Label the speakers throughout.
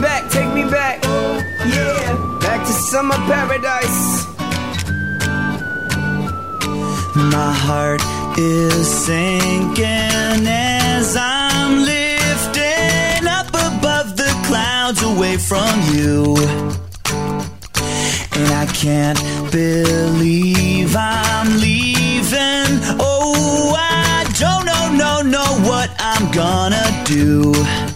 Speaker 1: back, take me back. Yeah, back to summer paradise.
Speaker 2: My heart is sinking as I'm lifting up above the clouds away from you. And I can't believe I'm leaving. Oh, I don't know, no, know what I'm gonna do.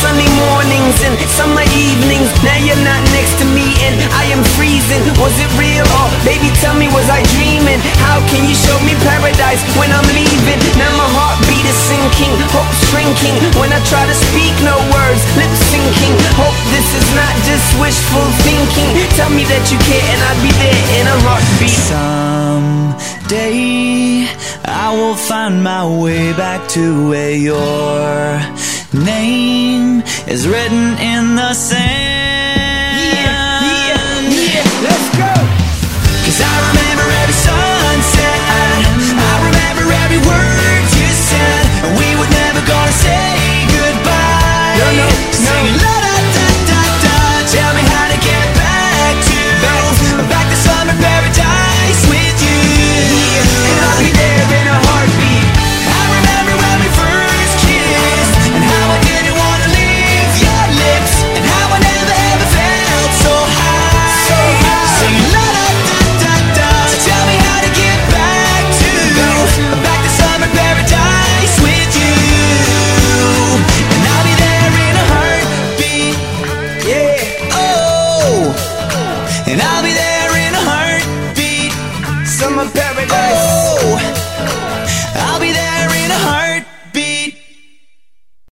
Speaker 1: Sunny mornings and summer evenings. Now you're not next to me and I am freezing. Was it real or baby tell me was I dreaming? How can you show me paradise when I'm leaving? Now my heartbeat is sinking, hope shrinking. When I try to speak, no words, lip syncing. Hope this is not just wishful thinking. Tell me that you care and I'll be there in a heartbeat.
Speaker 2: someday I will find my way back to where your name is written in the sand. Yeah, yeah, yeah,
Speaker 1: let's go.
Speaker 2: Cause I remember every sunset, I remember every word you said. We were never gonna say goodbye. No, no, no. Sing,
Speaker 1: summer paradise.